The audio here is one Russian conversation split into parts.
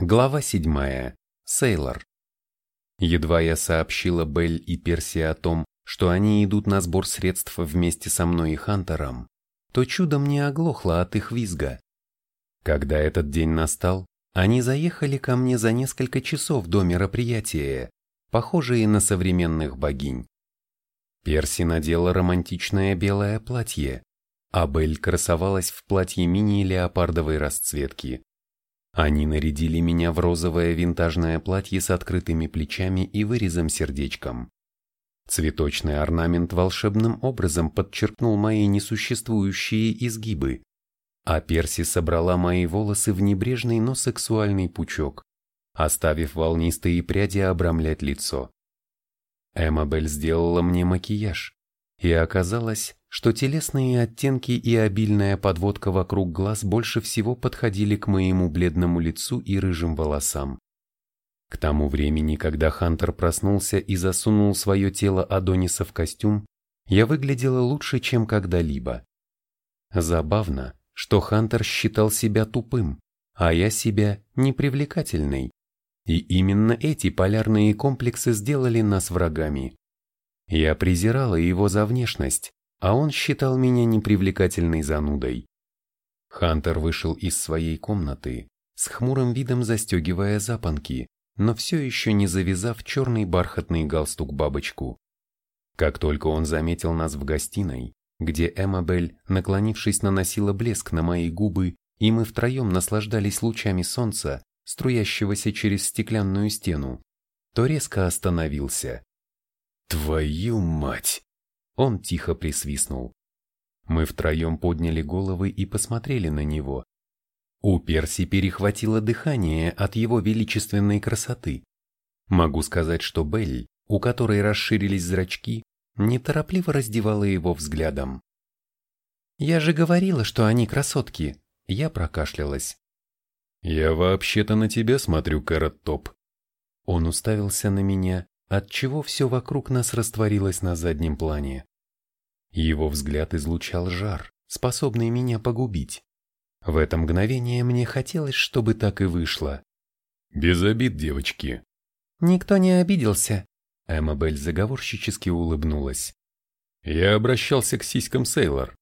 Глава 7. Сейлор. Едва я сообщила Белль и Перси о том, что они идут на сбор средств вместе со мной и Хантером, то чудом не оглохла от их визга. Когда этот день настал, они заехали ко мне за несколько часов до мероприятия, похожие на современных богинь. Перси надела романтичное белое платье, а Белль красовалась в платье мини-леопардовой расцветки. Они нарядили меня в розовое винтажное платье с открытыми плечами и вырезом-сердечком. Цветочный орнамент волшебным образом подчеркнул мои несуществующие изгибы, а Перси собрала мои волосы в небрежный, но сексуальный пучок, оставив волнистые пряди обрамлять лицо. Эммабель сделала мне макияж, и оказалось, что телесные оттенки и обильная подводка вокруг глаз больше всего подходили к моему бледному лицу и рыжим волосам. К тому времени, когда Хантер проснулся и засунул свое тело Адониса в костюм, я выглядела лучше, чем когда-либо. Забавно, что Хантер считал себя тупым, а я себя непривлекательной. И именно эти полярные комплексы сделали нас врагами. Я презирала его за внешность, а он считал меня непривлекательной занудой. Хантер вышел из своей комнаты, с хмурым видом застегивая запонки, но все еще не завязав черный бархатный галстук-бабочку. Как только он заметил нас в гостиной, где Эммабель, наклонившись, наносила блеск на мои губы, и мы втроем наслаждались лучами солнца, струящегося через стеклянную стену, то резко остановился. «Твою мать!» Он тихо присвистнул. Мы втроем подняли головы и посмотрели на него. У Перси перехватило дыхание от его величественной красоты. Могу сказать, что Белль, у которой расширились зрачки, неторопливо раздевала его взглядом. «Я же говорила, что они красотки!» Я прокашлялась. «Я вообще-то на тебя смотрю, Кэрот Топ». Он уставился на меня, отчего все вокруг нас растворилось на заднем плане. Его взгляд излучал жар, способный меня погубить. В это мгновение мне хотелось, чтобы так и вышло. «Без обид, девочки». «Никто не обиделся», — Эммабель заговорщически улыбнулась. Я обращался к сиськам Сейлор.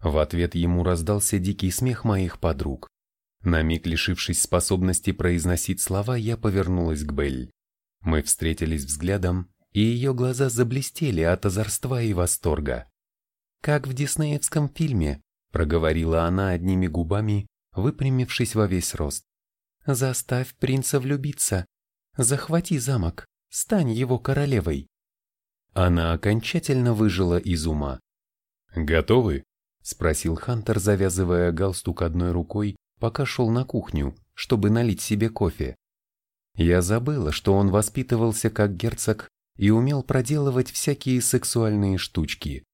В ответ ему раздался дикий смех моих подруг. На миг лишившись способности произносить слова, я повернулась к Белль. Мы встретились взглядом, и ее глаза заблестели от озорства и восторга. «Как в диснеевском фильме», — проговорила она одними губами, выпрямившись во весь рост. «Заставь принца влюбиться. Захвати замок. Стань его королевой». Она окончательно выжила из ума. «Готовы?» — спросил Хантер, завязывая галстук одной рукой, пока шел на кухню, чтобы налить себе кофе. Я забыла, что он воспитывался как герцог и умел проделывать всякие сексуальные штучки,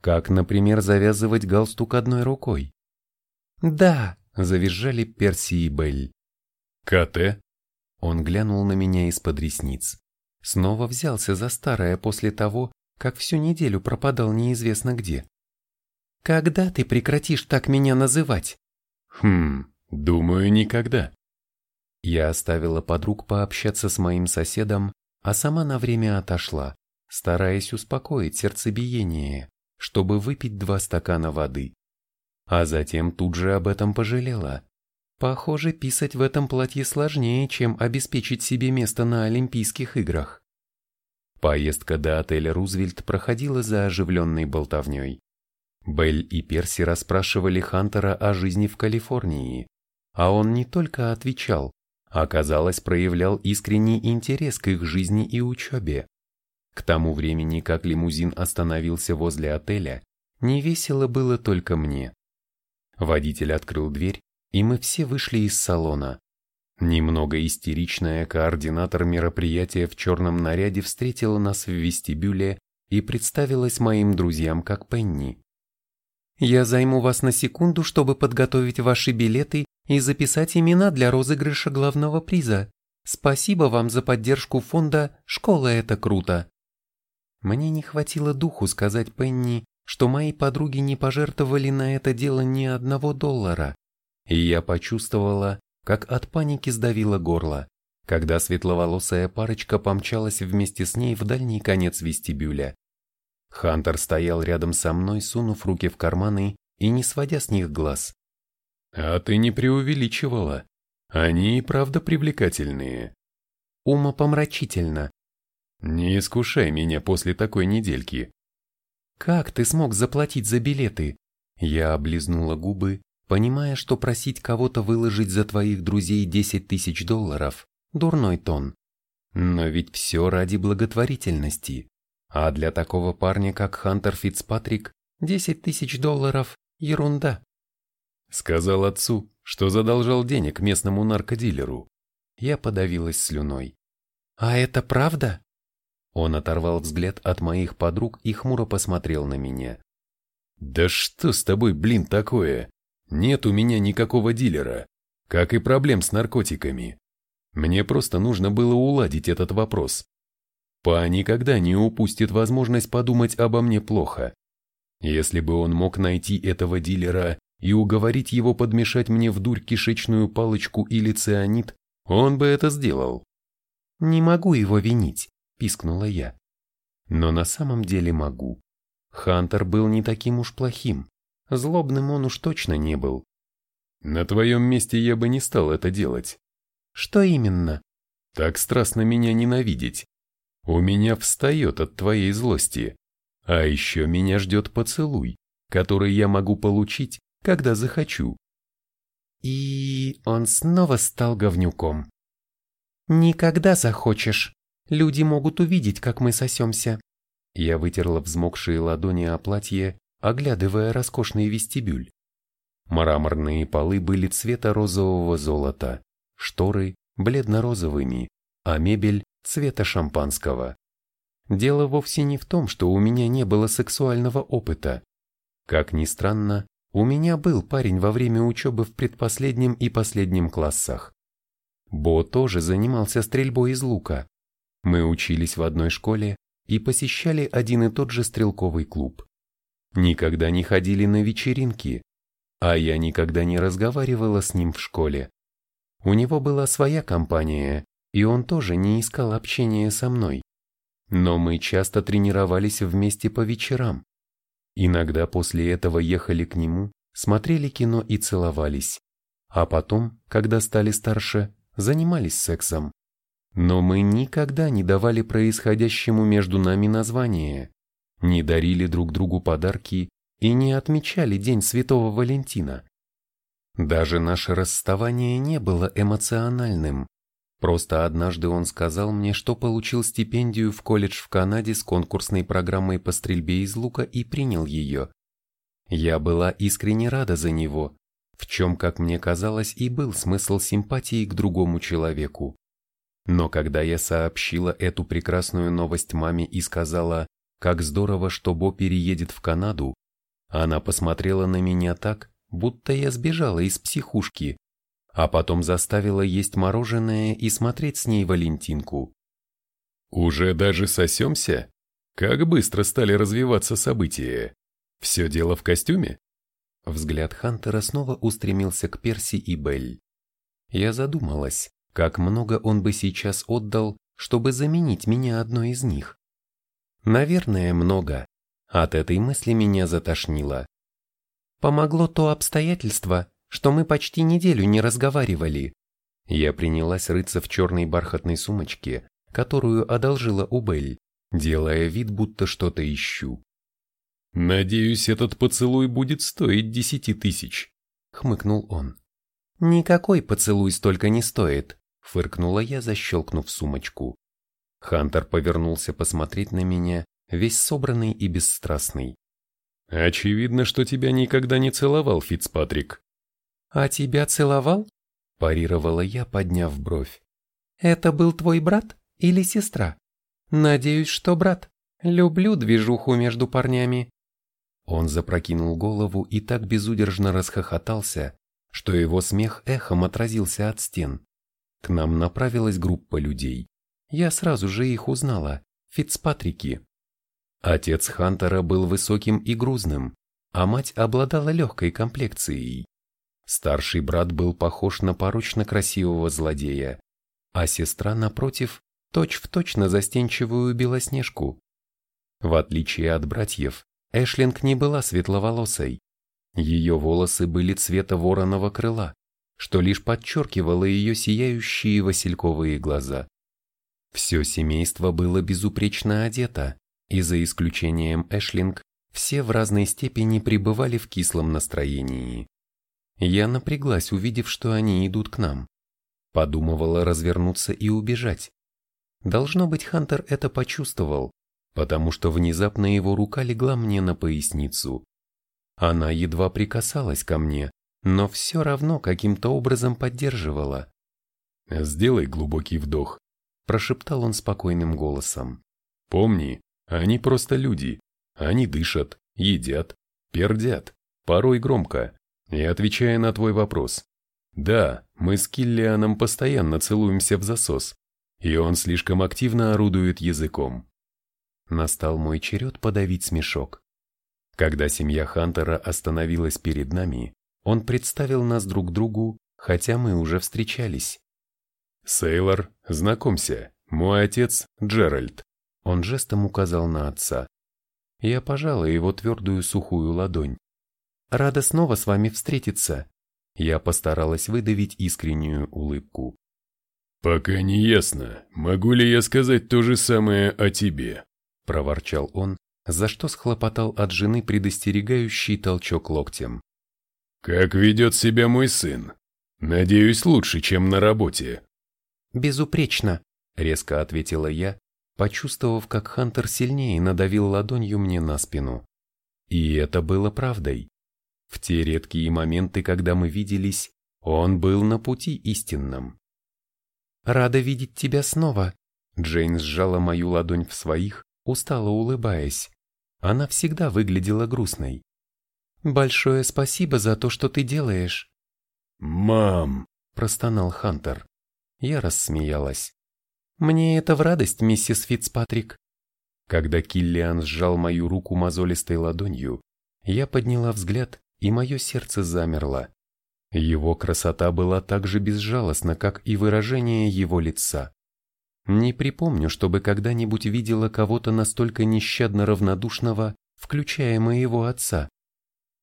как, например, завязывать галстук одной рукой. «Да!» – завизжали Перси и Белль. «КТ?» Он глянул на меня из-под ресниц. Снова взялся за старое после того, как всю неделю пропадал неизвестно где. «Когда ты прекратишь так меня называть?» «Хм, думаю, никогда», я оставила подруг пообщаться с моим соседом, а сама на время отошла, стараясь успокоить сердцебиение, чтобы выпить два стакана воды. А затем тут же об этом пожалела. Похоже, писать в этом платье сложнее, чем обеспечить себе место на Олимпийских играх. Поездка до отеля «Рузвельт» проходила за оживленной болтовней. Белль и Перси расспрашивали Хантера о жизни в Калифорнии, а он не только отвечал, оказалось, проявлял искренний интерес к их жизни и учебе. К тому времени, как лимузин остановился возле отеля, не весело было только мне. Водитель открыл дверь, и мы все вышли из салона. Немного истеричная координатор мероприятия в черном наряде встретила нас в вестибюле и представилась моим друзьям как Пенни. «Я займу вас на секунду, чтобы подготовить ваши билеты и записать имена для розыгрыша главного приза. Спасибо вам за поддержку фонда «Школа – это круто». Мне не хватило духу сказать Пенни, что мои подруги не пожертвовали на это дело ни одного доллара, и я почувствовала, как от паники сдавило горло, когда светловолосая парочка помчалась вместе с ней в дальний конец вестибюля. Хантер стоял рядом со мной, сунув руки в карманы и не сводя с них глаз. «А ты не преувеличивала. Они и правда привлекательные». «Умопомрачительно». «Не искушай меня после такой недельки». «Как ты смог заплатить за билеты?» Я облизнула губы, понимая, что просить кого-то выложить за твоих друзей 10 тысяч долларов – дурной тон. Но ведь все ради благотворительности. А для такого парня, как Хантер Фицпатрик, 10 тысяч долларов – ерунда. Сказал отцу, что задолжал денег местному наркодилеру. Я подавилась слюной. «А это правда?» Он оторвал взгляд от моих подруг и хмуро посмотрел на меня. «Да что с тобой, блин, такое? Нет у меня никакого дилера, как и проблем с наркотиками. Мне просто нужно было уладить этот вопрос. Па никогда не упустит возможность подумать обо мне плохо. Если бы он мог найти этого дилера и уговорить его подмешать мне в дурь кишечную палочку или цианид, он бы это сделал. «Не могу его винить», – пискнула я. Но на самом деле могу. Хантер был не таким уж плохим. Злобным он уж точно не был. На твоем месте я бы не стал это делать. Что именно? Так страстно меня ненавидеть. У меня встает от твоей злости. А еще меня ждет поцелуй, который я могу получить, когда захочу. И он снова стал говнюком. Никогда захочешь. Люди могут увидеть, как мы сосемся. Я вытерла взмокшие ладони о платье, оглядывая роскошный вестибюль. Мраморные полы были цвета розового золота, шторы – бледно-розовыми, а мебель – цвета шампанского. Дело вовсе не в том, что у меня не было сексуального опыта. Как ни странно, у меня был парень во время учебы в предпоследнем и последнем классах. Бо тоже занимался стрельбой из лука. Мы учились в одной школе, и посещали один и тот же стрелковый клуб. Никогда не ходили на вечеринки, а я никогда не разговаривала с ним в школе. У него была своя компания, и он тоже не искал общения со мной. Но мы часто тренировались вместе по вечерам. Иногда после этого ехали к нему, смотрели кино и целовались. А потом, когда стали старше, занимались сексом. Но мы никогда не давали происходящему между нами название, не дарили друг другу подарки и не отмечали День Святого Валентина. Даже наше расставание не было эмоциональным. Просто однажды он сказал мне, что получил стипендию в колледж в Канаде с конкурсной программой по стрельбе из лука и принял ее. Я была искренне рада за него, в чем, как мне казалось, и был смысл симпатии к другому человеку. Но когда я сообщила эту прекрасную новость маме и сказала, как здорово, что Бо переедет в Канаду, она посмотрела на меня так, будто я сбежала из психушки, а потом заставила есть мороженое и смотреть с ней Валентинку. «Уже даже сосемся? Как быстро стали развиваться события? Все дело в костюме?» Взгляд Хантера снова устремился к Перси и Белль. Я задумалась, как много он бы сейчас отдал, чтобы заменить меня одной из них? Наверное, много. От этой мысли меня затошнило. Помогло то обстоятельство, что мы почти неделю не разговаривали. Я принялась рыться в черной бархатной сумочке, которую одолжила у Белль, делая вид, будто что-то ищу. «Надеюсь, этот поцелуй будет стоить десяти тысяч», — хмыкнул он. «Никакой поцелуй столько не стоит», фыркнула я, защелкнув сумочку. Хантер повернулся посмотреть на меня, весь собранный и бесстрастный. «Очевидно, что тебя никогда не целовал, Фицпатрик». «А тебя целовал?» – парировала я, подняв бровь. «Это был твой брат или сестра?» «Надеюсь, что брат. Люблю движуху между парнями». Он запрокинул голову и так безудержно расхохотался, что его смех эхом отразился от стен. К нам направилась группа людей. Я сразу же их узнала. Фицпатрики. Отец Хантера был высоким и грузным, а мать обладала легкой комплекцией. Старший брат был похож на порочно красивого злодея, а сестра, напротив, точь-в-точь точь на застенчивую белоснежку. В отличие от братьев, Эшлинг не была светловолосой. Ее волосы были цвета вороного крыла, что лишь подчеркивало ее сияющие васильковые глаза. Все семейство было безупречно одето, и за исключением Эшлинг, все в разной степени пребывали в кислом настроении. Я напряглась, увидев, что они идут к нам. Подумывала развернуться и убежать. Должно быть, Хантер это почувствовал, потому что внезапно его рука легла мне на поясницу. Она едва прикасалась ко мне, но все равно каким-то образом поддерживала. «Сделай глубокий вдох», – прошептал он спокойным голосом. «Помни, они просто люди. Они дышат, едят, пердят, порой громко. И отвечая на твой вопрос, да, мы с Киллианом постоянно целуемся в засос, и он слишком активно орудует языком. Настал мой черед подавить смешок. Когда семья Хантера остановилась перед нами, он представил нас друг другу, хотя мы уже встречались. «Сейлор, знакомься, мой отец Джеральд». Он жестом указал на отца. Я пожала его твердую сухую ладонь. «Рада снова с вами встретиться». Я постаралась выдавить искреннюю улыбку. «Пока не ясно, могу ли я сказать то же самое о тебе?» – проворчал он, за что схлопотал от жены предостерегающий толчок локтем. «Как ведет себя мой сын? Надеюсь, лучше, чем на работе». «Безупречно», — резко ответила я, почувствовав, как Хантер сильнее надавил ладонью мне на спину. И это было правдой. В те редкие моменты, когда мы виделись, он был на пути истинном. «Рада видеть тебя снова», — Джейн сжала мою ладонь в своих, устало улыбаясь. Она всегда выглядела грустной. «Большое спасибо за то, что ты делаешь». «Мам!» – простонал Хантер. Я рассмеялась. «Мне это в радость, миссис Фицпатрик». Когда Киллиан сжал мою руку мозолистой ладонью, я подняла взгляд, и мое сердце замерло. Его красота была так же безжалостна, как и выражение его лица. Не припомню, чтобы когда-нибудь видела кого-то настолько нещадно равнодушного, включая моего отца.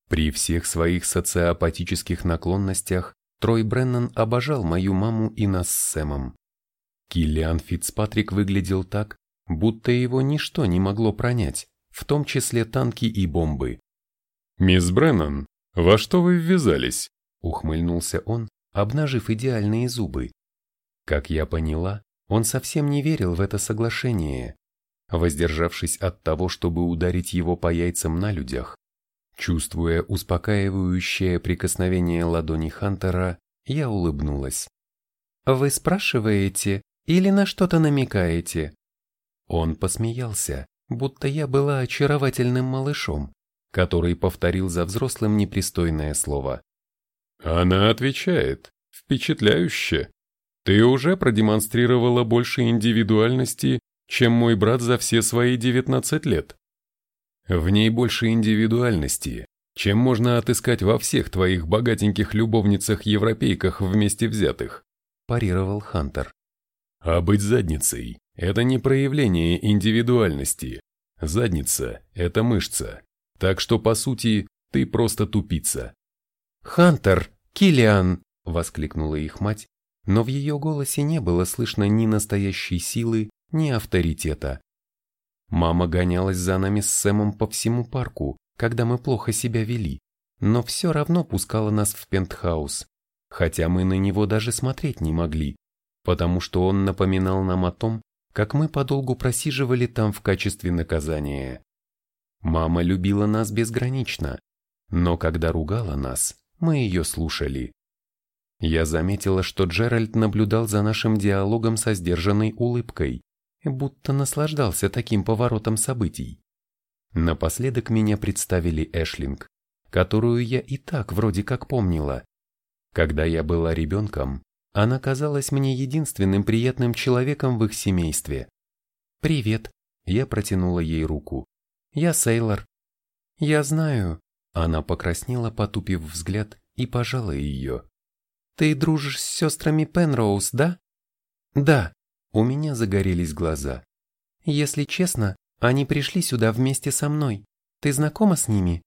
При всех своих социопатических наклонностях Трой Бреннан обожал мою маму и нас с Сэмом. Киллиан Фицпатрик выглядел так, будто его ничто не могло пронять, в том числе танки и бомбы. «Мисс Бреннан, во что вы ввязались?» – ухмыльнулся он, обнажив идеальные зубы. Как я поняла, он совсем не верил в это соглашение. Воздержавшись от того, чтобы ударить его по яйцам на людях, чувствуя успокаивающее прикосновение ладони Хантера, я улыбнулась. «Вы спрашиваете или на что-то намекаете?» Он посмеялся, будто я была очаровательным малышом, который повторил за взрослым непристойное слово. Она отвечает, впечатляюще. Ты уже продемонстрировала больше индивидуальности, чем мой брат за все свои 19 лет. В ней больше индивидуальности, чем можно отыскать во всех твоих богатеньких любовницах-европейках вместе взятых, парировал Хантер. А быть задницей – это не проявление индивидуальности. Задница – это мышца. Так что, по сути, ты просто тупица. «Хантер! Килиан! воскликнула их мать, но в ее голосе не было слышно ни настоящей силы, ни авторитета. Мама гонялась за нами с Сэмом по всему парку, когда мы плохо себя вели, но все равно пускала нас в пентхаус, хотя мы на него даже смотреть не могли, потому что он напоминал нам о том, как мы подолгу просиживали там в качестве наказания. Мама любила нас безгранично, но когда ругала нас, мы ее слушали. Я заметила, что Джеральд наблюдал за нашим диалогом со сдержанной улыбкой, будто наслаждался таким поворотом событий. Напоследок меня представили Эшлинг, которую я и так вроде как помнила. Когда я была ребенком, она казалась мне единственным приятным человеком в их семействе. «Привет», — я протянула ей руку. «Я Сейлор». «Я знаю», — она покраснела, потупив взгляд, и пожала ее. «Ты дружишь с сестрами Пенроуз, да?» «Да», у меня загорелись глаза. «Если честно, они пришли сюда вместе со мной. Ты знакома с ними?»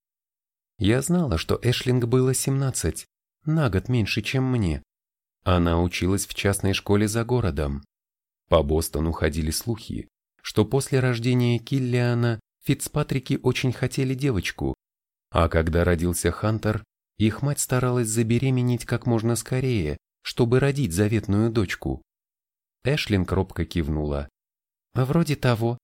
Я знала, что Эшлинг было 17, на год меньше, чем мне. Она училась в частной школе за городом. По Бостону ходили слухи, что после рождения Киллиана Фицпатрики очень хотели девочку, а когда родился Хантер, их мать старалась забеременеть как можно скорее, чтобы родить заветную дочку. Эшлин робко кивнула. «Вроде того.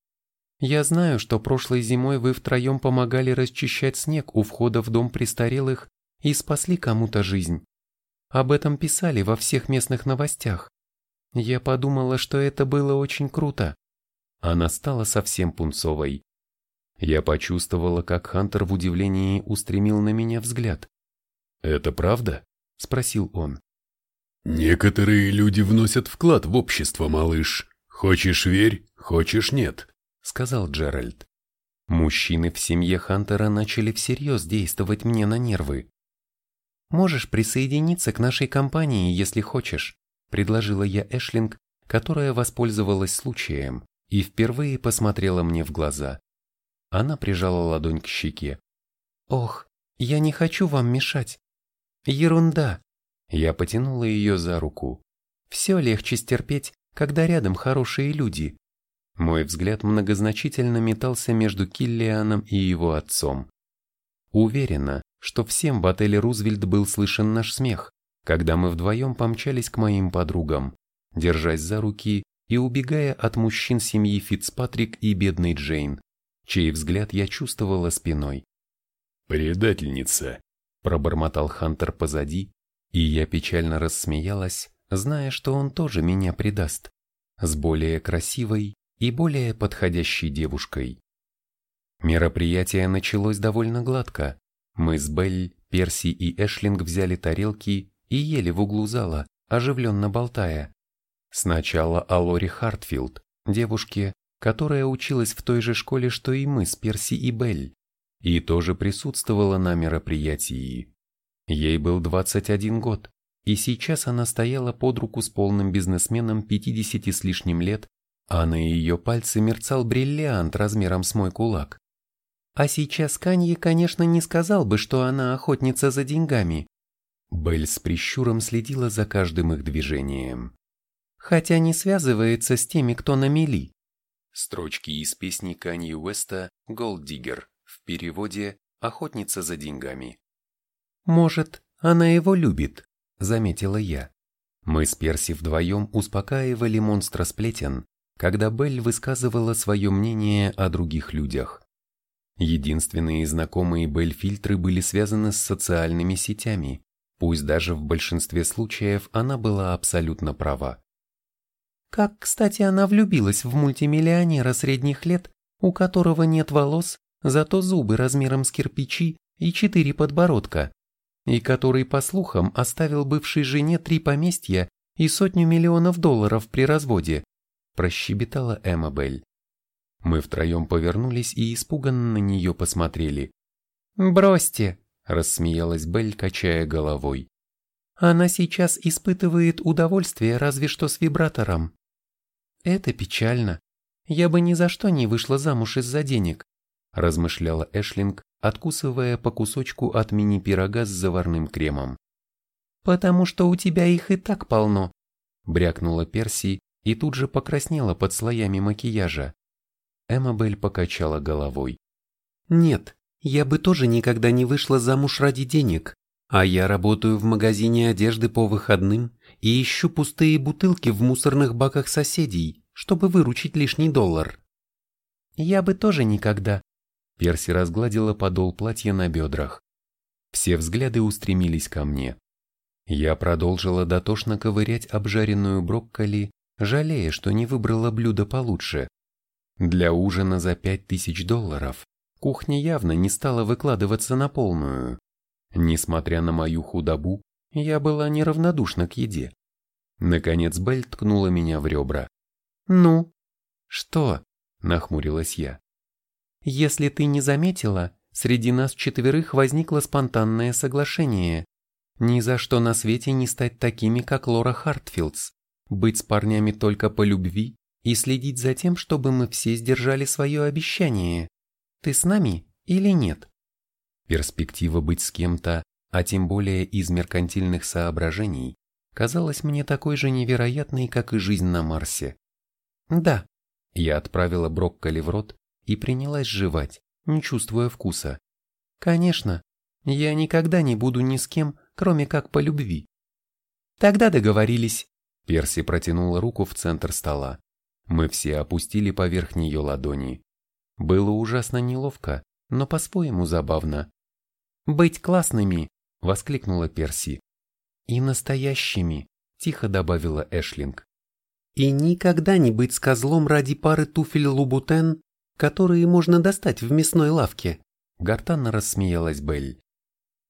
Я знаю, что прошлой зимой вы втроем помогали расчищать снег у входа в дом престарелых и спасли кому-то жизнь. Об этом писали во всех местных новостях. Я подумала, что это было очень круто. Она стала совсем пунцовой. Я почувствовала, как Хантер в удивлении устремил на меня взгляд. «Это правда?» – спросил он. «Некоторые люди вносят вклад в общество, малыш. Хочешь – верь, хочешь – нет», – сказал Джеральд. Мужчины в семье Хантера начали всерьез действовать мне на нервы. «Можешь присоединиться к нашей компании, если хочешь», – предложила я Эшлинг, которая воспользовалась случаем и впервые посмотрела мне в глаза. Она прижала ладонь к щеке. «Ох, я не хочу вам мешать». «Ерунда». Я потянула ее за руку. «Все легче стерпеть, когда рядом хорошие люди». Мой взгляд многозначительно метался между Киллианом и его отцом. Уверена, что всем в отеле Рузвельт был слышен наш смех, когда мы вдвоем помчались к моим подругам, держась за руки и убегая от мужчин семьи Фицпатрик и бедной Джейн чей взгляд я чувствовала спиной. «Предательница!» – пробормотал Хантер позади, и я печально рассмеялась, зная, что он тоже меня предаст, с более красивой и более подходящей девушкой. Мероприятие началось довольно гладко. Мы с Белль, Перси и Эшлинг взяли тарелки и ели в углу зала, оживленно болтая. Сначала о Лори Хартфилд, девушке, которая училась в той же школе, что и мы с Перси и Белль, и тоже присутствовала на мероприятии. Ей был 21 год, и сейчас она стояла под руку с полным бизнесменом 50 с лишним лет, а на ее пальце мерцал бриллиант размером с мой кулак. А сейчас Канье, конечно, не сказал бы, что она охотница за деньгами. Белль с прищуром следила за каждым их движением. Хотя не связывается с теми, кто на мели. Строчки из песни Канье Уэста «Голд Диггер» в переводе «Охотница за деньгами». «Может, она его любит», — заметила я. Мы с Перси вдвоем успокаивали монстра сплетен, когда Белль высказывала свое мнение о других людях. Единственные знакомые Белль фильтры были связаны с социальными сетями, пусть даже в большинстве случаев она была абсолютно права. Как, кстати, она влюбилась в мультимиллионера средних лет, у которого нет волос, зато зубы размером с кирпичи и четыре подбородка, и который, по слухам, оставил бывшей жене три поместья и сотню миллионов долларов при разводе, прощебетала Эммабель. Мы втроем повернулись и испуганно на нее посмотрели. «Бросьте!» – рассмеялась Белль, качая головой. «Она сейчас испытывает удовольствие разве что с вибратором». «Это печально. Я бы ни за что не вышла замуж из-за денег», размышляла Эшлинг, откусывая по кусочку от мини-пирога с заварным кремом. «Потому что у тебя их и так полно», брякнула Перси и тут же покраснела под слоями макияжа. Эммабель покачала головой. «Нет, я бы тоже никогда не вышла замуж ради денег, а я работаю в магазине одежды по выходным и ищу пустые бутылки в мусорных баках соседей, чтобы выручить лишний доллар. Я бы тоже никогда. Перси разгладила подол платья на бедрах. Все взгляды устремились ко мне. Я продолжила дотошно ковырять обжаренную брокколи, жалея, что не выбрала блюдо получше. Для ужина за пять тысяч долларов кухня явно не стала выкладываться на полную. Несмотря на мою худобу, я была неравнодушна к еде. Наконец Белль ткнула меня в ребра. «Ну?» «Что?» – нахмурилась я. «Если ты не заметила, среди нас четверых возникло спонтанное соглашение. Ни за что на свете не стать такими, как Лора Хартфилдс, быть с парнями только по любви и следить за тем, чтобы мы все сдержали свое обещание. Ты с нами или нет? Перспектива быть с кем-то, а тем более из меркантильных соображений, казалась мне такой же невероятной, как и жизнь на Марсе. Да, я отправила брокколи в рот и принялась жевать, не чувствуя вкуса. Конечно, я никогда не буду ни с кем, кроме как по любви. Тогда договорились. Перси протянула руку в центр стола. Мы все опустили поверх нее ладони. Было ужасно неловко, но по-своему забавно. «Быть классными!» — воскликнула Перси. «И настоящими!» — тихо добавила Эшлинг. «И никогда не быть с козлом ради пары туфель Лубутен, которые можно достать в мясной лавке!» Гортанно рассмеялась Белль.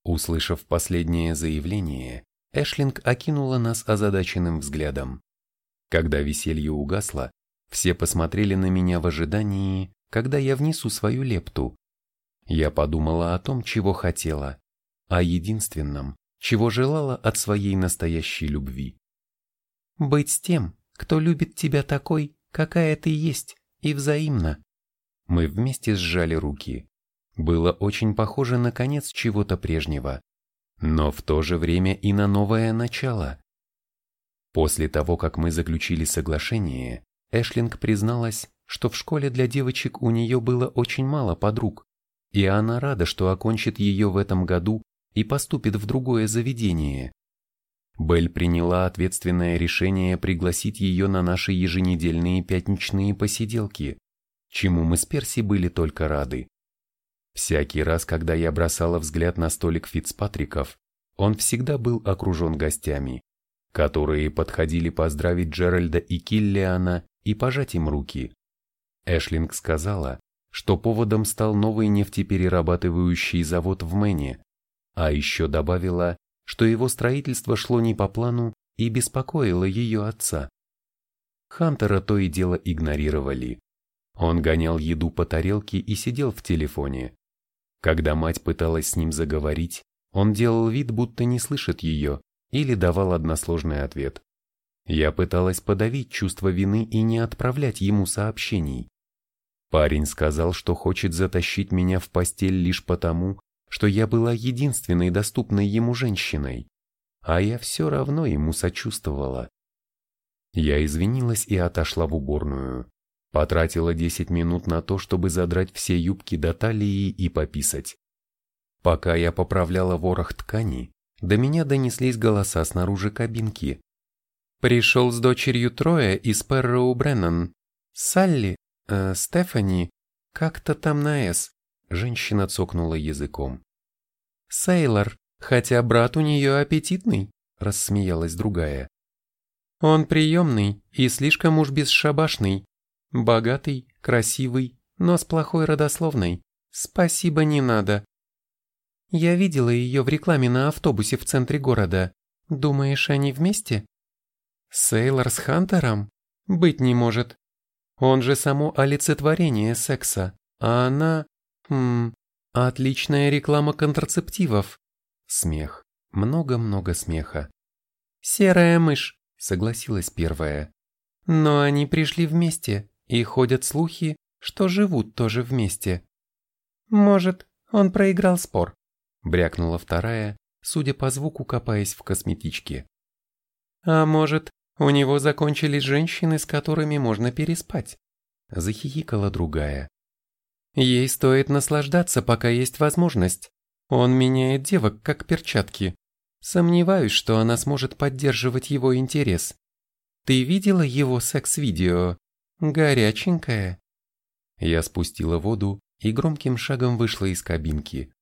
Услышав последнее заявление, Эшлинг окинула нас озадаченным взглядом. Когда веселье угасло, все посмотрели на меня в ожидании, когда я внесу свою лепту. Я подумала о том, чего хотела, о единственном, чего желала от своей настоящей любви. Быть с тем, кто любит тебя такой, какая ты есть, и взаимно. Мы вместе сжали руки было очень похоже на конец чего-то прежнего, но в то же время и на новое начало. После того, как мы заключили соглашение, Эшлинг призналась, что в школе для девочек у нее было очень мало подруг, и она рада, что окончит ее в этом году и поступит в другое заведение. Белль приняла ответственное решение пригласить ее на наши еженедельные пятничные посиделки, чему мы с Перси были только рады. Всякий раз, когда я бросала взгляд на столик Фицпатриков, он всегда был окружен гостями, которые подходили поздравить Джеральда и Киллиана и пожать им руки. Эшлинг сказала, что поводом стал новый нефтеперерабатывающий завод в Мэне, а еще добавила, что его строительство шло не по плану и беспокоило ее отца. Хантера то и дело игнорировали. Он гонял еду по тарелке и сидел в телефоне. Когда мать пыталась с ним заговорить, он делал вид, будто не слышит ее, или давал односложный ответ. Я пыталась подавить чувство вины и не отправлять ему сообщений. Парень сказал, что хочет затащить меня в постель лишь потому, что я была единственной доступной ему женщиной, а я все равно ему сочувствовала. Я извинилась и отошла в уборную. Потратила 10 минут на то, чтобы задрать все юбки до талии и пописать. Пока я поправляла ворох ткани, до меня донеслись голоса снаружи кабинки. Пришел с дочерью трое из Перроу Бреннан. Салли, э, Стефани, как-то там на «С». Женщина цокнула языком. Сейлор, хотя брат у нее аппетитный, рассмеялась другая. Он приемный и слишком уж бесшабашный, Богатый, красивый, но с плохой родословной. Спасибо, не надо. Я видела ее в рекламе на автобусе в центре города. Думаешь, они вместе? Сейлор с Хантером? Быть не может. Он же само олицетворение секса, а она... Хм... Отличная реклама контрацептивов. Смех. Много-много смеха. «Серая мышь», — согласилась первая. «Но они пришли вместе, и ходят слухи, что живут тоже вместе. Может, он проиграл спор, брякнула вторая, судя по звуку, копаясь в косметичке. А может, у него закончились женщины, с которыми можно переспать, захихикала другая. Ей стоит наслаждаться, пока есть возможность. Он меняет девок, как перчатки. Сомневаюсь, что она сможет поддерживать его интерес. Ты видела его секс-видео? Горяченькая. Я спустила воду и громким шагом вышла из кабинки.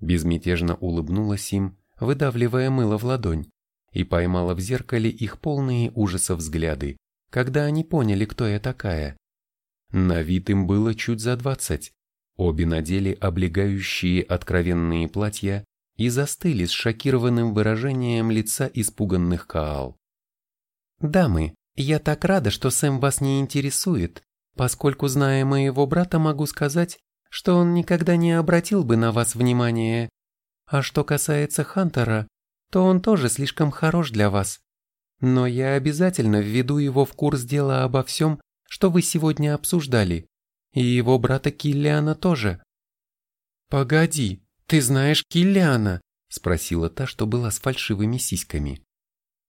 Безмятежно улыбнулась им, выдавливая мыло в ладонь, и поймала в зеркале их полные ужаса взгляды, когда они поняли, кто я такая. На вид им было чуть за двадцать. Обе надели облегающие откровенные платья и застыли с шокированным выражением лица испуганных Каал. «Дамы, я так рада, что Сэм вас не интересует, поскольку, зная моего брата, могу сказать, что он никогда не обратил бы на вас внимания. А что касается Хантера, то он тоже слишком хорош для вас. Но я обязательно введу его в курс дела обо всем, что вы сегодня обсуждали, и его брата Киллиана тоже». «Погоди, ты знаешь Киллиана?» – спросила та, что была с фальшивыми сиськами.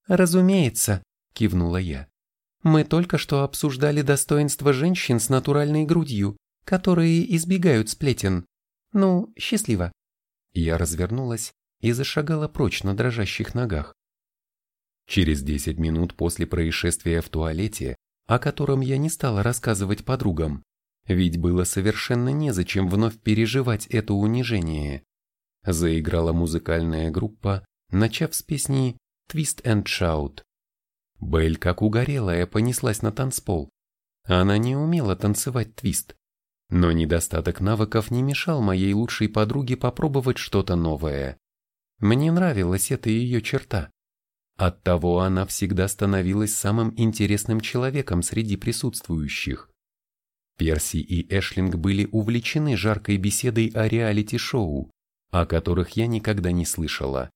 «Разумеется», – кивнула я. «Мы только что обсуждали достоинства женщин с натуральной грудью, которые избегают сплетен. Ну, счастливо». Я развернулась и зашагала прочь на дрожащих ногах. Через десять минут после происшествия в туалете, о котором я не стала рассказывать подругам, ведь было совершенно незачем вновь переживать это унижение, заиграла музыкальная группа, начав с песни «Twist and Shout». Белль, как угорелая, понеслась на танцпол. Она не умела танцевать твист, но недостаток навыков не мешал моей лучшей подруге попробовать что-то новое. Мне нравилась эта ее черта. Оттого она всегда становилась самым интересным человеком среди присутствующих. Перси и Эшлинг были увлечены жаркой беседой о реалити-шоу, о которых я никогда не слышала,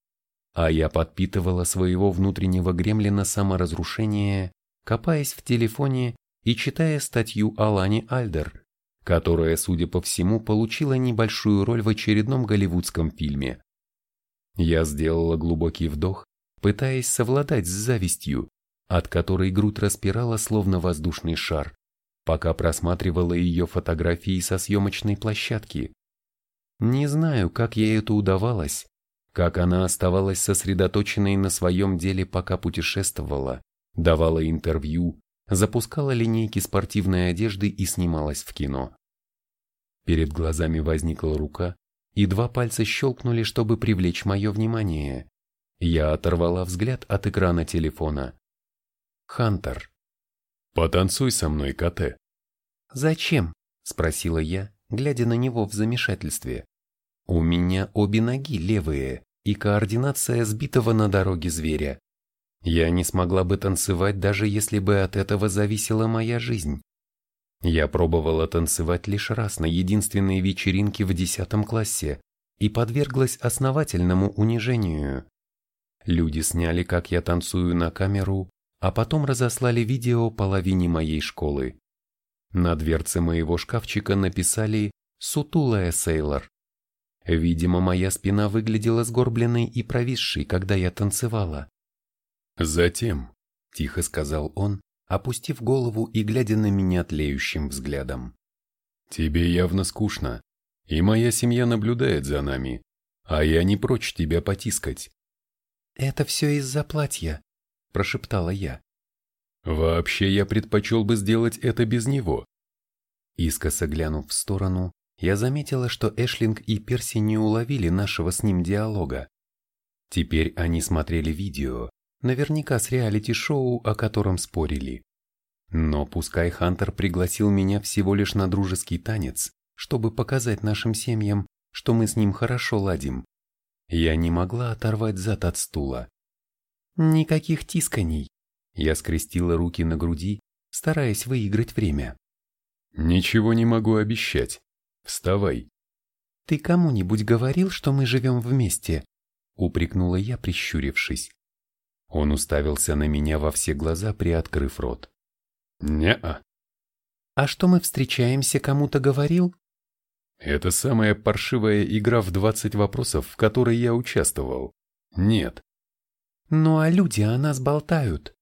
а я подпитывала своего внутреннего гремлина саморазрушения, копаясь в телефоне и читая статью о Лане Альдер, которая, судя по всему, получила небольшую роль в очередном голливудском фильме. Я сделала глубокий вдох, пытаясь совладать с завистью, от которой грудь распирала словно воздушный шар, пока просматривала ее фотографии со съемочной площадки. Не знаю, как ей это удавалось, как она оставалась сосредоточенной на своем деле, пока путешествовала, давала интервью, запускала линейки спортивной одежды и снималась в кино. Перед глазами возникла рука, и два пальца щелкнули, чтобы привлечь мое внимание. Я оторвала взгляд от экрана телефона. Хантер. «Потанцуй со мной, Кате». «Зачем?» – спросила я, глядя на него в замешательстве. У меня обе ноги левые и координация сбитого на дороге зверя. Я не смогла бы танцевать, даже если бы от этого зависела моя жизнь. Я пробовала танцевать лишь раз на единственной вечеринке в десятом классе и подверглась основательному унижению. Люди сняли, как я танцую на камеру, а потом разослали видео половине моей школы. На дверце моего шкафчика написали «Сутулая Сейлор». Видимо, моя спина выглядела сгорбленной и провисшей, когда я танцевала. «Затем», — тихо сказал он, опустив голову и глядя на меня тлеющим взглядом. «Тебе явно скучно, и моя семья наблюдает за нами, а я не прочь тебя потискать». «Это все из-за платья», — прошептала я. «Вообще я предпочел бы сделать это без него». Искоса глянув в сторону, я заметила, что Эшлинг и Перси не уловили нашего с ним диалога. Теперь они смотрели видео, наверняка с реалити-шоу, о котором спорили. Но пускай Хантер пригласил меня всего лишь на дружеский танец, чтобы показать нашим семьям, что мы с ним хорошо ладим. Я не могла оторвать зад от стула. Никаких тисканий. Я скрестила руки на груди, стараясь выиграть время. Ничего не могу обещать. Вставай. Ты кому-нибудь говорил, что мы живем вместе? Упрекнула я, прищурившись. Он уставился на меня во все глаза, приоткрыв рот. Не-а. А что мы встречаемся, кому-то говорил? Это самая паршивая игра в 20 вопросов, в которой я участвовал. Нет. Ну а люди о нас болтают.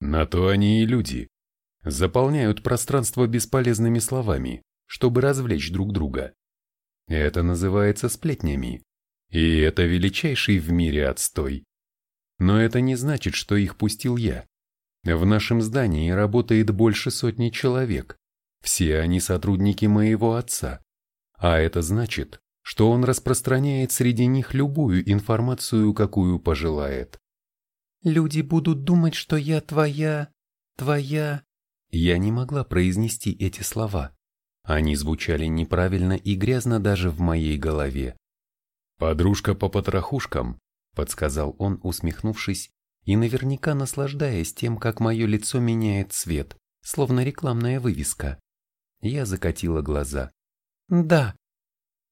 На то они и люди. Заполняют пространство бесполезными словами чтобы развлечь друг друга. Это называется сплетнями. И это величайший в мире отстой. Но это не значит, что их пустил я. В нашем здании работает больше сотни человек. Все они сотрудники моего отца. А это значит, что он распространяет среди них любую информацию, какую пожелает. Люди будут думать, что я твоя... твоя... Я не могла произнести эти слова. Они звучали неправильно и грязно даже в моей голове. «Подружка по потрохушкам», — подсказал он, усмехнувшись, и наверняка наслаждаясь тем, как мое лицо меняет цвет, словно рекламная вывеска. Я закатила глаза. «Да».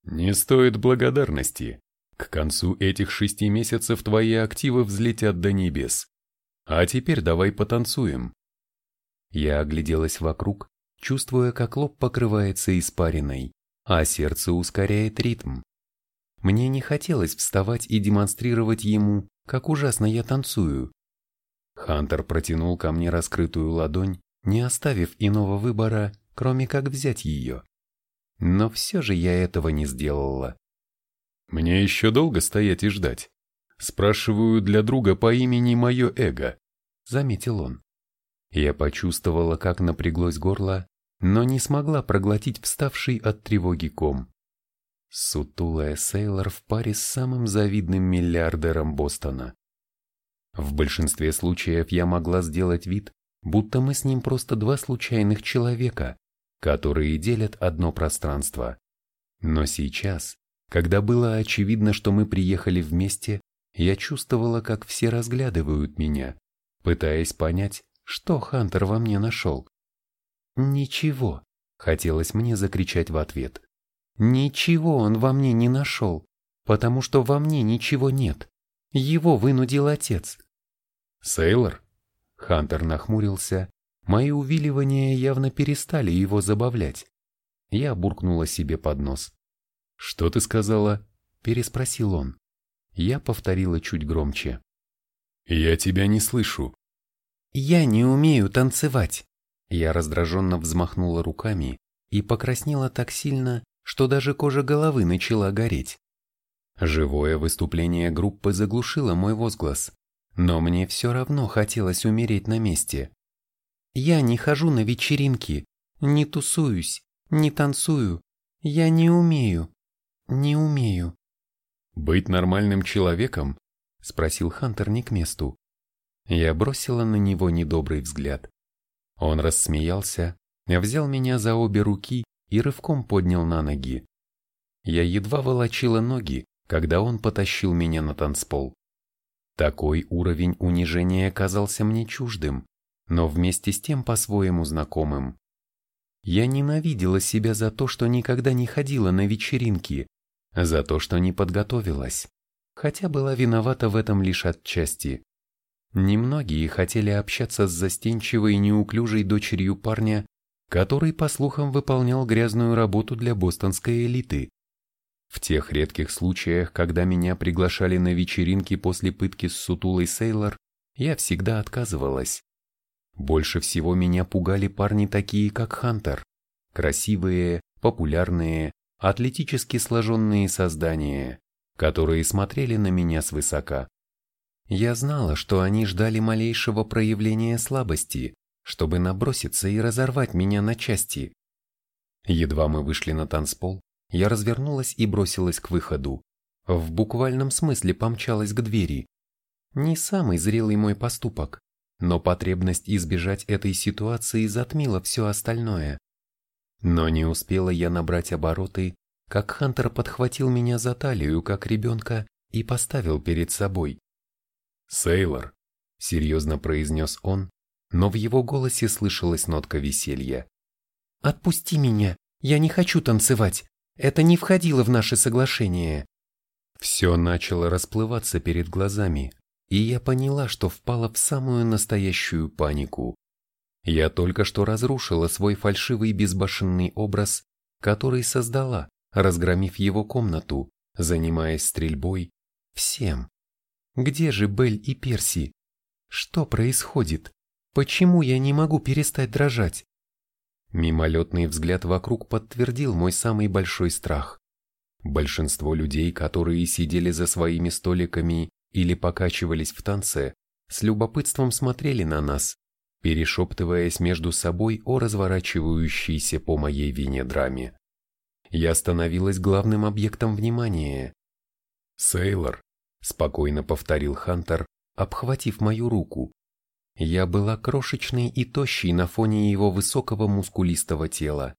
«Не стоит благодарности», — К концу этих шести месяцев твои активы взлетят до небес. А теперь давай потанцуем. Я огляделась вокруг, чувствуя, как лоб покрывается испариной, а сердце ускоряет ритм. Мне не хотелось вставать и демонстрировать ему, как ужасно я танцую. Хантер протянул ко мне раскрытую ладонь, не оставив иного выбора, кроме как взять ее. Но все же я этого не сделала. «Мне еще долго стоять и ждать?» Спрашиваю для друга по имени мое эго, заметил он. Я почувствовала, как напряглось горло, но не смогла проглотить вставший от тревоги ком. Сутулая Сейлор в паре с самым завидным миллиардером Бостона. В большинстве случаев я могла сделать вид, будто мы с ним просто два случайных человека, которые делят одно пространство. Но сейчас, когда было очевидно, что мы приехали вместе, я чувствовала, как все разглядывают меня, пытаясь понять, что Хантер во мне нашел. «Ничего», — хотелось мне закричать в ответ. Ничего он во мне не нашел, потому что во мне ничего нет. Его вынудил отец. Сейлор? Хантер нахмурился. Мои увиливания явно перестали его забавлять. Я буркнула себе под нос. «Что ты сказала?» – переспросил он. Я повторила чуть громче. «Я тебя не слышу». «Я не умею танцевать». Я раздраженно взмахнула руками и покраснела так сильно, что даже кожа головы начала гореть. Живое выступление группы заглушило мой возглас, но мне все равно хотелось умереть на месте. Я не хожу на вечеринки, не тусуюсь, не танцую. Я не умею, не умею. «Быть нормальным человеком?» — спросил Хантер не к месту. Я бросила на него недобрый взгляд. Он рассмеялся, взял меня за обе руки и рывком поднял на ноги. Я едва волочила ноги, когда он потащил меня на танцпол. Такой уровень унижения казался мне чуждым, но вместе с тем по-своему знакомым. Я ненавидела себя за то, что никогда не ходила на вечеринки, за то, что не подготовилась, хотя была виновата в этом лишь отчасти. Немногие хотели общаться с застенчивой и неуклюжей дочерью парня, который, по слухам, выполнял грязную работу для бостонской элиты. В тех редких случаях, когда меня приглашали на вечеринки после пытки с сутулой Сейлор, я всегда отказывалась. Больше всего меня пугали парни такие, как Хантер. Красивые, популярные, атлетически сложенные создания, которые смотрели на меня свысока. Я знала, что они ждали малейшего проявления слабости, чтобы наброситься и разорвать меня на части. Едва мы вышли на танцпол, я развернулась и бросилась к выходу. В буквальном смысле помчалась к двери. Не самый зрелый мой поступок, но потребность избежать этой ситуации затмила все остальное. Но не успела я набрать обороты, как Хантер подхватил меня за талию, как ребенка, и поставил перед собой. «Сейлор», — серьезно произнес он, но в его голосе слышалась нотка веселья. «Отпусти меня, я не хочу танцевать, это не входило в наше соглашение». Все начало расплываться перед глазами, и я поняла, что впала в самую настоящую панику. Я только что разрушила свой фальшивый безбашенный образ, который создала, разгромив его комнату, занимаясь стрельбой, всем. Где же Бель и Перси? Что происходит? Почему я не могу перестать дрожать? Мимолетный взгляд вокруг подтвердил мой самый большой страх. Большинство людей, которые сидели за своими столиками или покачивались в танце, с любопытством смотрели на нас, перешептываясь между собой о разворачивающейся по моей вине драме. Я становилась главным объектом внимания. «Сейлор», — спокойно повторил Хантер, обхватив мою руку. Я была крошечной и тощей на фоне его высокого мускулистого тела,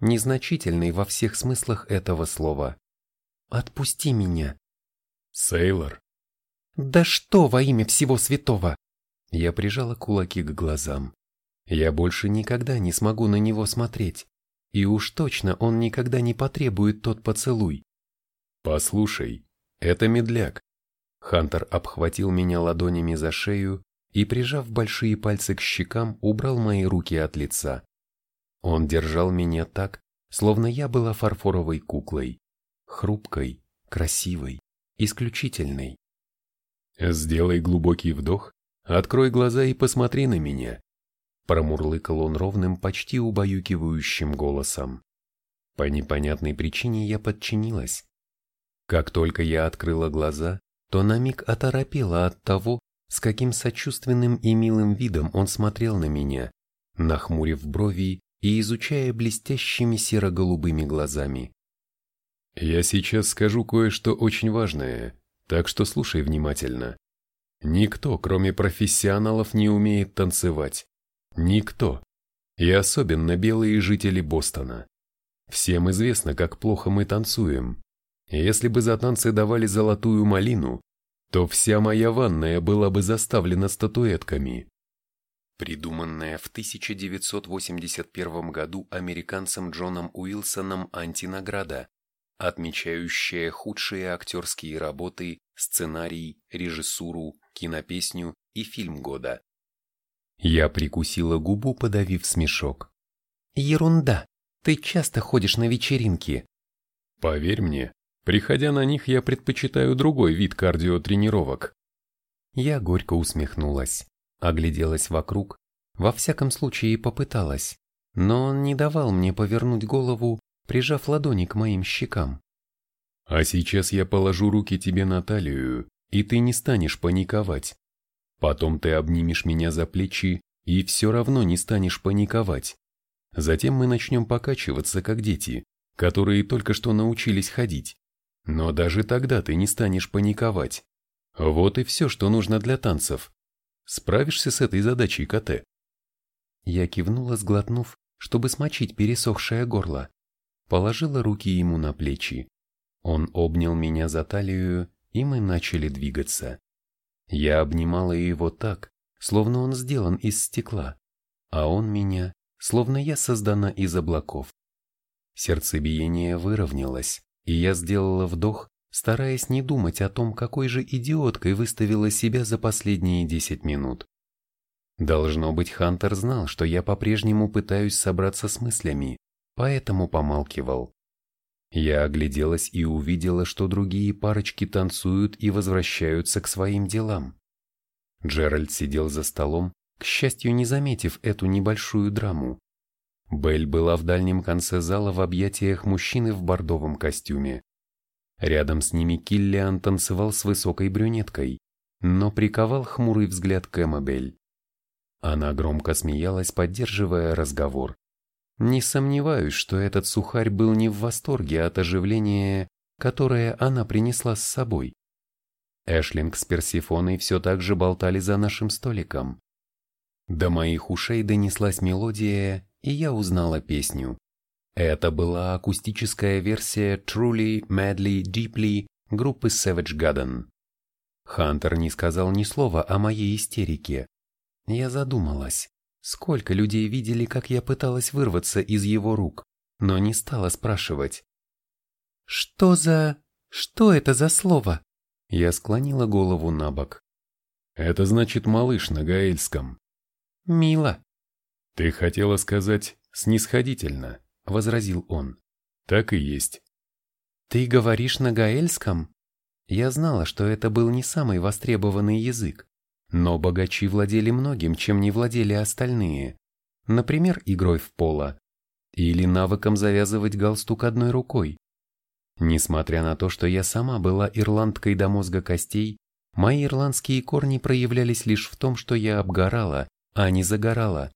незначительной во всех смыслах этого слова. «Отпусти меня!» «Сейлор!» «Да что во имя всего святого!» Я прижала кулаки к глазам. Я больше никогда не смогу на него смотреть, и уж точно он никогда не потребует тот поцелуй. «Послушай», Это медляк. Хантер обхватил меня ладонями за шею и, прижав большие пальцы к щекам, убрал мои руки от лица. Он держал меня так, словно я была фарфоровой куклой, хрупкой, красивой, исключительной. «Сделай глубокий вдох, открой глаза и посмотри на меня», промурлыкал он ровным, почти убаюкивающим голосом. По непонятной причине я подчинилась. Как только я открыла глаза, то на миг оторопела от того, с каким сочувственным и милым видом он смотрел на меня, нахмурив брови и изучая блестящими серо-голубыми глазами. «Я сейчас скажу кое-что очень важное, так что слушай внимательно. Никто, кроме профессионалов, не умеет танцевать. Никто. И особенно белые жители Бостона. Всем известно, как плохо мы танцуем. Если бы за танцы давали золотую малину, то вся моя ванная была бы заставлена статуэтками. Придуманная в 1981 году американцем Джоном Уилсоном антинаграда, отмечающая худшие актерские работы, сценарий, режиссуру, кинопесню и фильм года. Я прикусила губу, подавив смешок. «Ерунда! Ты часто ходишь на вечеринки!» «Поверь мне, приходя на них, я предпочитаю другой вид кардиотренировок». Я горько усмехнулась, огляделась вокруг, во всяком случае попыталась, но он не давал мне повернуть голову, прижав ладони к моим щекам. «А сейчас я положу руки тебе на талию, и ты не станешь паниковать. Потом ты обнимешь меня за плечи и все равно не станешь паниковать. Затем мы начнем покачиваться, как дети, которые только что научились ходить. Но даже тогда ты не станешь паниковать. Вот и все, что нужно для танцев. Справишься с этой задачей, КТ?» Я кивнула, сглотнув, чтобы смочить пересохшее горло. Положила руки ему на плечи. Он обнял меня за талию, и мы начали двигаться. Я обнимала его так, словно он сделан из стекла, а он меня, словно я создана из облаков. Сердцебиение выровнялось, и я сделала вдох, стараясь не думать о том, какой же идиоткой выставила себя за последние десять минут. Должно быть, Хантер знал, что я по-прежнему пытаюсь собраться с мыслями, поэтому помалкивал. Я огляделась и увидела, что другие парочки танцуют и возвращаются к своим делам. Джеральд сидел за столом, к счастью, не заметив эту небольшую драму. Белль была в дальнем конце зала в объятиях мужчины в бордовом костюме. Рядом с ними Киллиан танцевал с высокой брюнеткой, но приковал хмурый взгляд к Эммабель. Она громко смеялась, поддерживая разговор. Не сомневаюсь, что этот сухарь был не в восторге от оживления, которое она принесла с собой. Эшлинг с Персифоной все так же болтали за нашим столиком. До моих ушей донеслась мелодия, и я узнала песню. Это была акустическая версия Truly, Madly, Deeply группы Savage Garden. Хантер не сказал ни слова о моей истерике. Я задумалась. Сколько людей видели, как я пыталась вырваться из его рук, но не стала спрашивать. «Что за... что это за слово?» Я склонила голову на бок. «Это значит малыш на гаэльском». «Мило». «Ты хотела сказать снисходительно», — возразил он. «Так и есть». «Ты говоришь на гаэльском?» Я знала, что это был не самый востребованный язык, но богачи владели многим, чем не владели остальные. Например, игрой в поло. Или навыком завязывать галстук одной рукой. Несмотря на то, что я сама была ирландкой до мозга костей, мои ирландские корни проявлялись лишь в том, что я обгорала, а не загорала.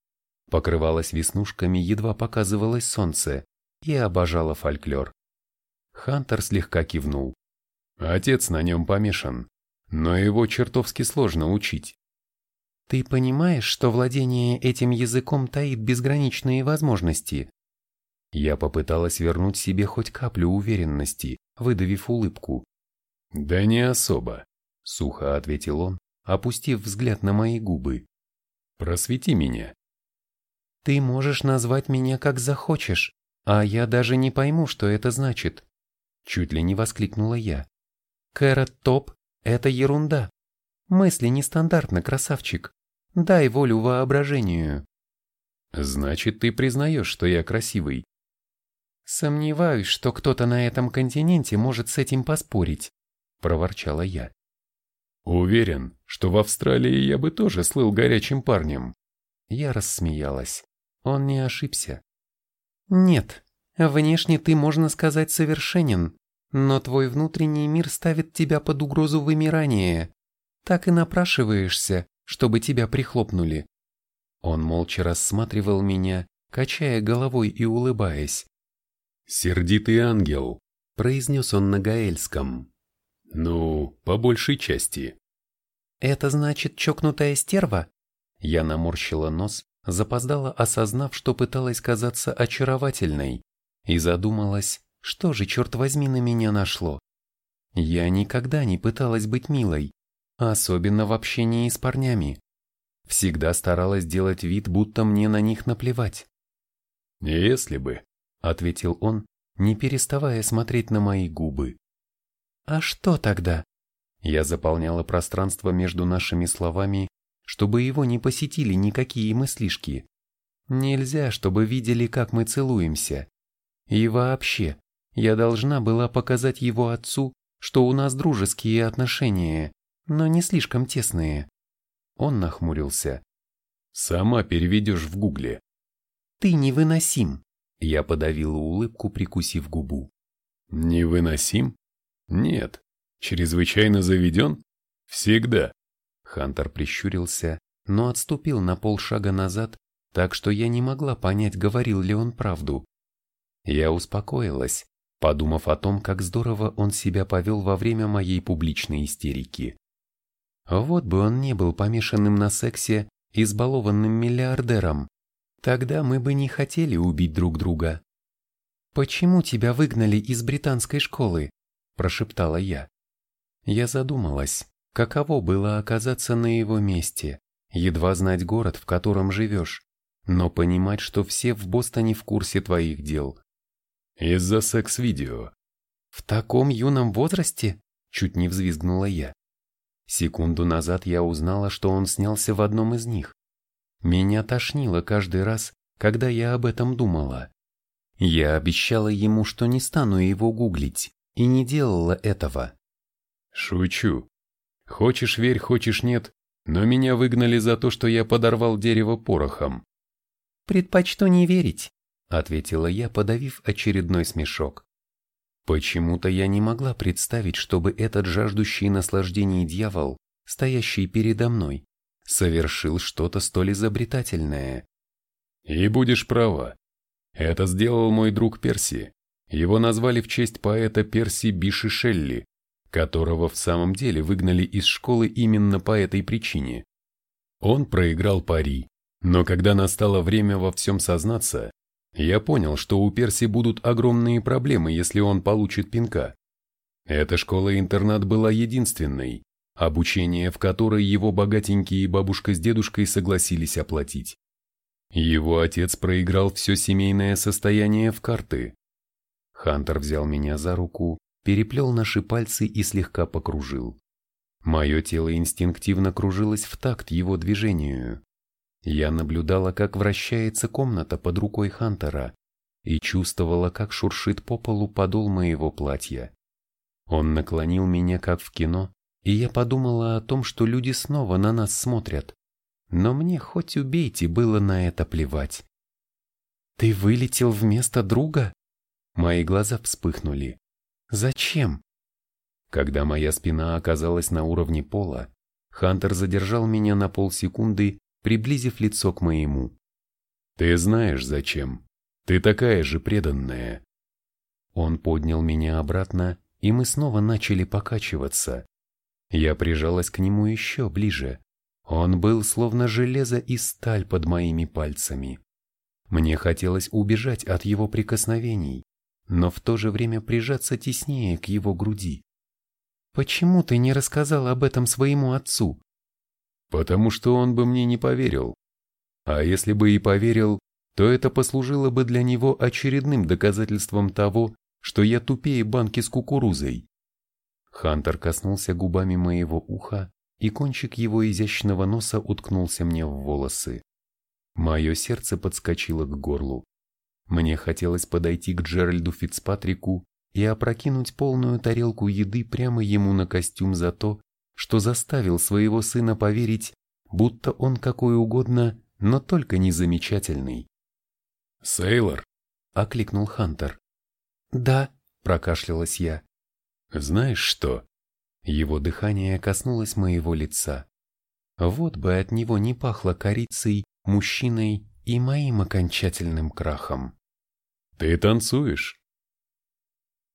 Покрывалась веснушками, едва показывалось солнце, и обожала фольклор. Хантер слегка кивнул. Отец на нем помешан но его чертовски сложно учить. Ты понимаешь, что владение этим языком таит безграничные возможности? Я попыталась вернуть себе хоть каплю уверенности, выдавив улыбку. Да не особо, сухо ответил он, опустив взгляд на мои губы. Просвети меня. Ты можешь назвать меня как захочешь, а я даже не пойму, что это значит. Чуть ли не воскликнула я. Кэрот Топ – это ерунда. Мысли нестандартны, красавчик. Дай волю воображению. Значит, ты признаешь, что я красивый? Сомневаюсь, что кто-то на этом континенте может с этим поспорить, проворчала я. Уверен, что в Австралии я бы тоже слыл горячим парнем. Я рассмеялась. Он не ошибся. Нет, внешне ты, можно сказать, совершенен, но твой внутренний мир ставит тебя под угрозу вымирания. Так и напрашиваешься, чтобы тебя прихлопнули. Он молча рассматривал меня, качая головой и улыбаясь. «Сердитый ангел», — произнес он на гаэльском. «Ну, по большей части». «Это значит чокнутая стерва?» Я наморщила нос, запоздала, осознав, что пыталась казаться очаровательной, и задумалась, что же, черт возьми, на меня нашло. Я никогда не пыталась быть милой, особенно в общении с парнями. Всегда старалась делать вид, будто мне на них наплевать. «Если бы», — ответил он, не переставая смотреть на мои губы. «А что тогда?» Я заполняла пространство между нашими словами, чтобы его не посетили никакие мыслишки. Нельзя, чтобы видели, как мы целуемся. И вообще, я должна была показать его отцу, что у нас дружеские отношения, но не слишком тесные. Он нахмурился. «Сама переведешь в гугле». «Ты невыносим», — я подавила улыбку, прикусив губу. «Невыносим? Нет. Чрезвычайно заведен? Всегда». Хантер прищурился, но отступил на полшага назад, так что я не могла понять, говорил ли он правду. Я успокоилась, подумав о том, как здорово он себя повел во время моей публичной истерики. Вот бы он не был помешанным на сексе, избалованным миллиардером, тогда мы бы не хотели убить друг друга. «Почему тебя выгнали из британской школы?» – прошептала я. Я задумалась, каково было оказаться на его месте, едва знать город, в котором живешь, но понимать, что все в Бостоне в курсе твоих дел, из-за секс-видео. В таком юном возрасте? Чуть не взвизгнула я. Секунду назад я узнала, что он снялся в одном из них. Меня тошнило каждый раз, когда я об этом думала. Я обещала ему, что не стану его гуглить, и не делала этого. Шучу. Хочешь верь, хочешь нет, но меня выгнали за то, что я подорвал дерево порохом. Предпочту не верить, ответила я, подавив очередной смешок. Почему-то я не могла представить, чтобы этот жаждущий наслаждений дьявол, стоящий передо мной, совершил что-то столь изобретательное. И будешь права. Это сделал мой друг Перси. Его назвали в честь поэта Перси Биши Шелли, которого в самом деле выгнали из школы именно по этой причине. Он проиграл пари, но когда настало время во всем сознаться, я понял, что у Перси будут огромные проблемы, если он получит пинка. Эта школа-интернат была единственной, обучение в которой его богатенькие бабушка с дедушкой согласились оплатить. Его отец проиграл все семейное состояние в карты. Хантер взял меня за руку, переплел наши пальцы и слегка покружил. Мое тело инстинктивно кружилось в такт его движению. Я наблюдала, как вращается комната под рукой Хантера и чувствовала, как шуршит по полу подол моего платья. Он наклонил меня, как в кино, и я подумала о том, что люди снова на нас смотрят. Но мне хоть убейте было на это плевать. «Ты вылетел вместо друга?» Мои глаза вспыхнули. «Зачем?» Когда моя спина оказалась на уровне пола, Хантер задержал меня на полсекунды приблизив лицо к моему. «Ты знаешь, зачем. Ты такая же преданная». Он поднял меня обратно, и мы снова начали покачиваться. Я прижалась к нему еще ближе. Он был словно железо и сталь под моими пальцами. Мне хотелось убежать от его прикосновений, но в то же время прижаться теснее к его груди. «Почему ты не рассказал об этом своему отцу?» потому что он бы мне не поверил. А если бы и поверил, то это послужило бы для него очередным доказательством того, что я тупее банки с кукурузой. Хантер коснулся губами моего уха, и кончик его изящного носа уткнулся мне в волосы. Мое сердце подскочило к горлу. Мне хотелось подойти к Джеральду Фицпатрику и опрокинуть полную тарелку еды прямо ему на костюм за то, что заставил своего сына поверить, будто он какой угодно, но только не замечательный. «Сейлор!» — окликнул Хантер. «Да», — прокашлялась я. «Знаешь что?» Его дыхание коснулось моего лица. Вот бы от него не пахло корицей, мужчиной и моим окончательным крахом. «Ты танцуешь?»